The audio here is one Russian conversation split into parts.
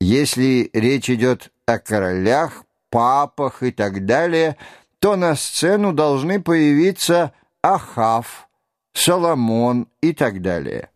Если речь идет о королях, папах и так далее, то на сцену должны появиться Ахав, Соломон и так далее.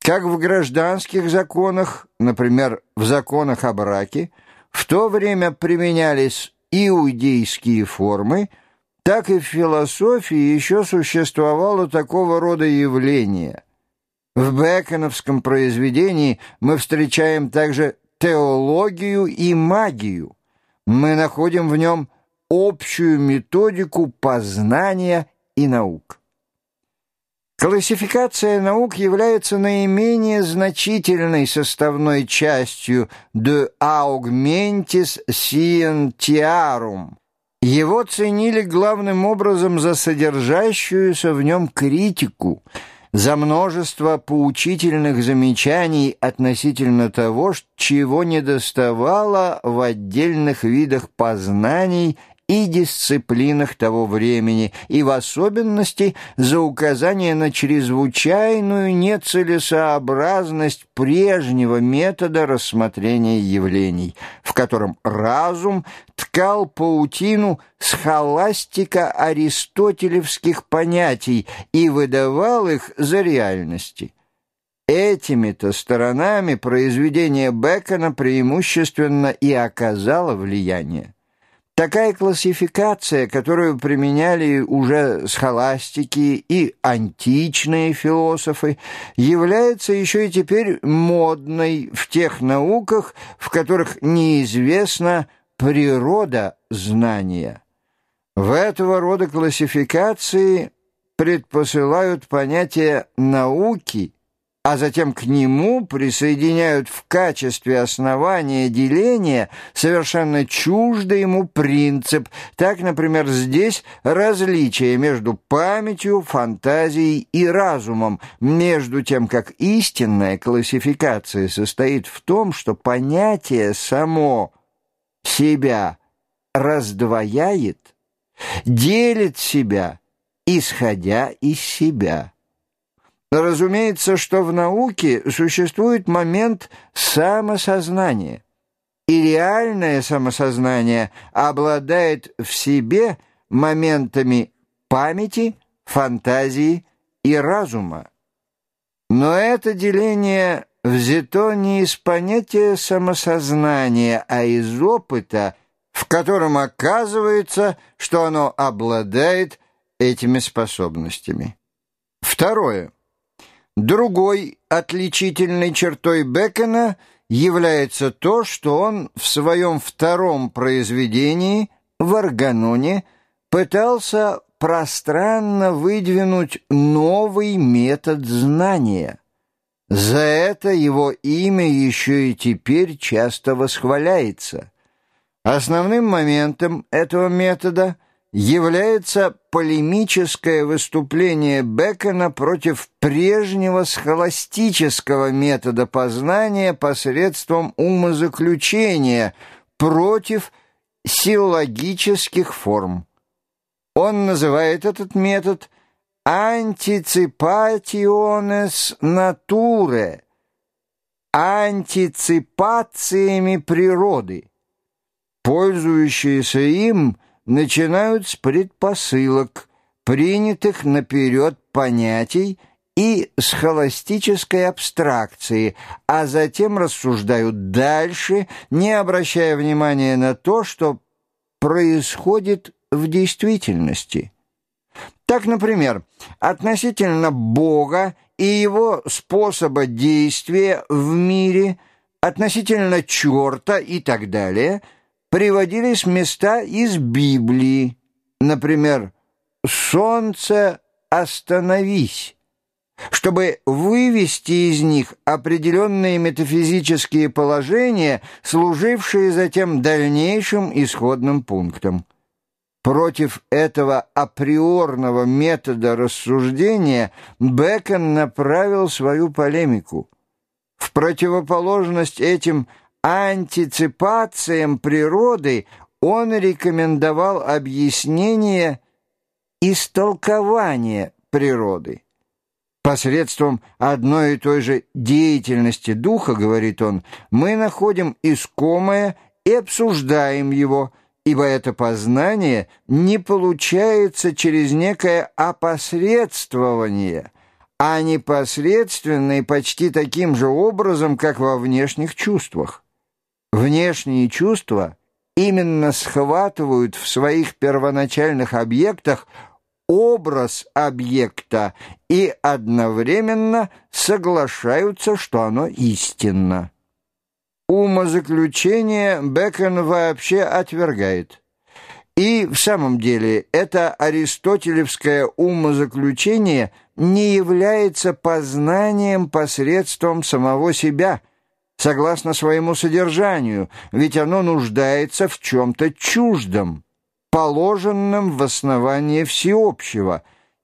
Как в гражданских законах, например, в законах о браке, в то время применялись иудейские формы, так и в философии еще существовало такого рода явление. В Беконовском произведении мы встречаем также теологию и магию. Мы находим в нем общую методику познания и наук. Классификация наук является наименее значительной составной частью «de augmentis scientiarum». Его ценили главным образом за содержащуюся в нем критику – за множество поучительных замечаний относительно того, чего недоставало в отдельных видах познаний и дисциплинах того времени, и в особенности за указание на чрезвычайную нецелесообразность прежнего метода рассмотрения явлений, в котором разум ткал паутину схоластика аристотелевских понятий и выдавал их за реальности. Этими-то сторонами произведение Бекона преимущественно и оказало влияние. Такая классификация, которую применяли уже схоластики и античные философы, является еще и теперь модной в тех науках, в которых неизвестна природа знания. В этого рода классификации предпосылают понятие «науки» а затем к нему присоединяют в качестве основания деления совершенно чуждый ему принцип. Так, например, здесь различие между памятью, фантазией и разумом, между тем, как истинная классификация состоит в том, что понятие само себя раздвояет, делит себя, исходя из себя. Разумеется, что в науке существует момент самосознания, и реальное самосознание обладает в себе моментами памяти, фантазии и разума. Но это деление взято не из понятия самосознания, а из опыта, в котором оказывается, что оно обладает этими способностями. Второе. Другой отличительной чертой Бекона является то, что он в своем втором произведении в «Органоне» пытался пространно выдвинуть новый метод знания. За это его имя еще и теперь часто восхваляется. Основным моментом этого метода – является полемическое выступление Бекона против прежнего схоластического метода познания посредством умозаключения, против силлогических форм. Он называет этот метод «антиципационес натуре», антиципациями природы. Пользующиеся им – начинают с предпосылок, принятых наперед понятий и схоластической абстракции, а затем рассуждают дальше, не обращая внимания на то, что происходит в действительности. Так, например, относительно Бога и его способа действия в мире, относительно черта и так далее – приводились места из Библии, например, «Солнце, остановись», чтобы вывести из них определенные метафизические положения, служившие затем дальнейшим исходным пунктом. Против этого априорного метода рассуждения Бекон направил свою полемику. В противоположность этим антиципациям природы он рекомендовал объяснение истолкования природы. Посредством одной и той же деятельности духа, говорит он, мы находим искомое и обсуждаем его, ибо это познание не получается через некое опосредствование, а непосредственно и почти таким же образом, как во внешних чувствах. Внешние чувства именно схватывают в своих первоначальных объектах образ объекта и одновременно соглашаются, что оно истинно. Умозаключение Бекон вообще отвергает. И в самом деле это аристотелевское умозаключение не является познанием посредством самого себя, согласно своему содержанию, ведь оно нуждается в чем-то чуждом положенным в основание всеобщего,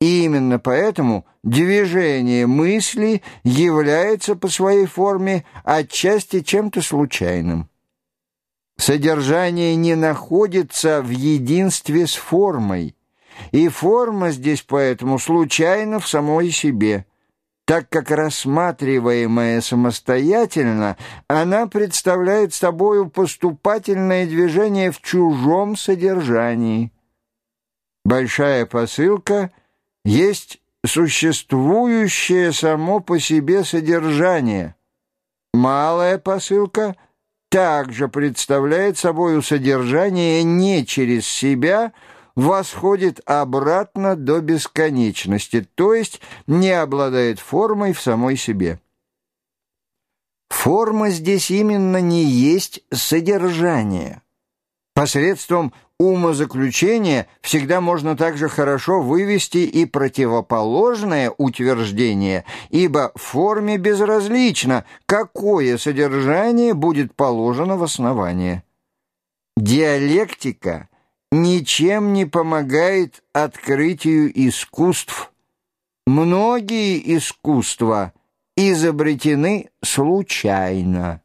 и именно поэтому движение мысли является по своей форме отчасти чем-то случайным. Содержание не находится в единстве с формой, и форма здесь поэтому случайна в самой себе – так как рассматриваемая самостоятельно, она представляет собою поступательное движение в чужом содержании. Большая посылка есть существующее само по себе содержание. Малая посылка также представляет собою содержание не через себя, восходит обратно до бесконечности, то есть не обладает формой в самой себе. Форма здесь именно не есть содержание. Посредством умозаключения всегда можно также хорошо вывести и противоположное утверждение, ибо форме безразлично, какое содержание будет положено в основание. Диалектика — ничем не помогает открытию искусств. Многие искусства изобретены случайно.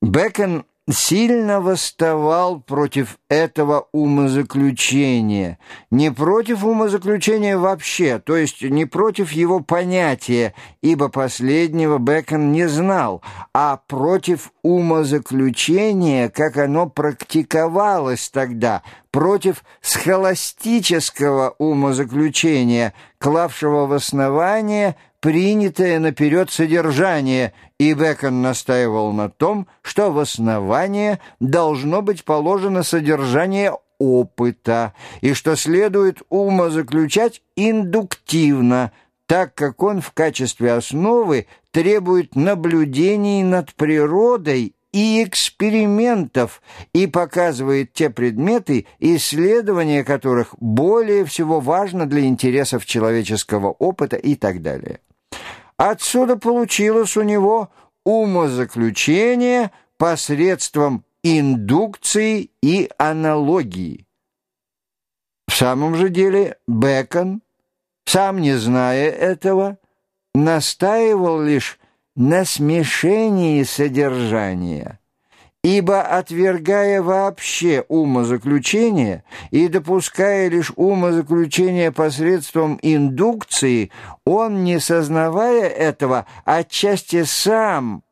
Бекон сильно восставал против этого умозаключения, не против умозаключения вообще, то есть не против его понятия, ибо последнего Бекон не знал, а против умозаключения, как оно практиковалось тогда, против схоластического умозаключения, клавшего в основание – принятое наперед содержание, и Бекон настаивал на том, что в основание должно быть положено содержание опыта, и что следует умозаключать индуктивно, так как он в качестве основы требует наблюдений над природой и экспериментов и показывает те предметы, исследования которых более всего важно для интересов человеческого опыта и так далее. Отсюда получилось у него умозаключение посредством индукции и аналогии. В самом же деле Бекон, сам не зная этого, настаивал лишь на смешении содержания – Ибо, отвергая вообще умозаключение и допуская лишь умозаключение посредством индукции, он, не сознавая этого, отчасти сам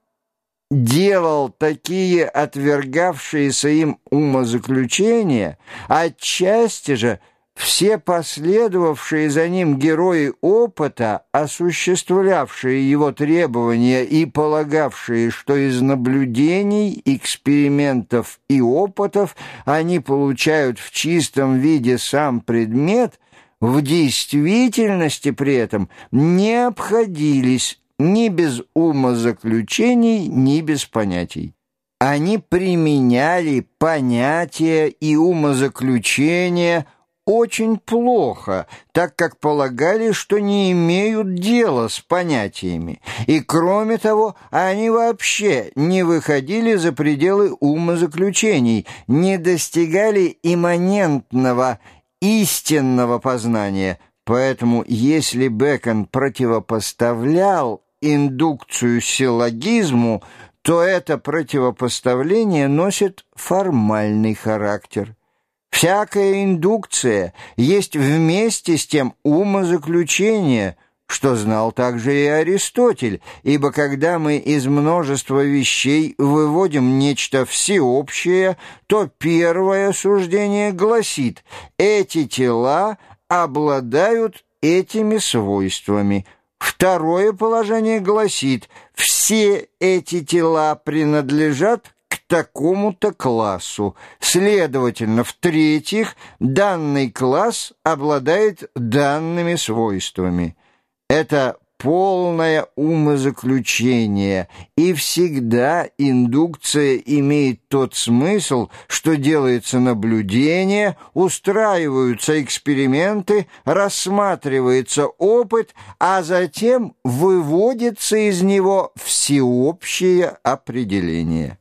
делал такие отвергавшиеся им умозаключения, отчасти же – все последовавшие за ним герои опыта, осуществлявшие его требования и полагавшие, что из наблюдений, экспериментов и опытов они получают в чистом виде сам предмет, в действительности при этом не обходились ни без умозаключений, ни без понятий. Они применяли понятия и умозаключения – очень плохо, так как полагали, что не имеют дела с понятиями, и, кроме того, они вообще не выходили за пределы умозаключений, не достигали имманентного, истинного познания. Поэтому, если Бекон противопоставлял индукцию силлогизму, то это противопоставление носит формальный характер. Всякая индукция есть вместе с тем умозаключение, что знал также и Аристотель, ибо когда мы из множества вещей выводим нечто всеобщее, то первое суждение гласит «эти тела обладают этими свойствами». Второе положение гласит «все эти тела принадлежат такому-то классу. Следовательно, в-третьих, данный класс обладает данными свойствами. Это полное умозаключение, и всегда индукция имеет тот смысл, что делается наблюдение, устраиваются эксперименты, рассматривается опыт, а затем выводится из него всеобщее определение.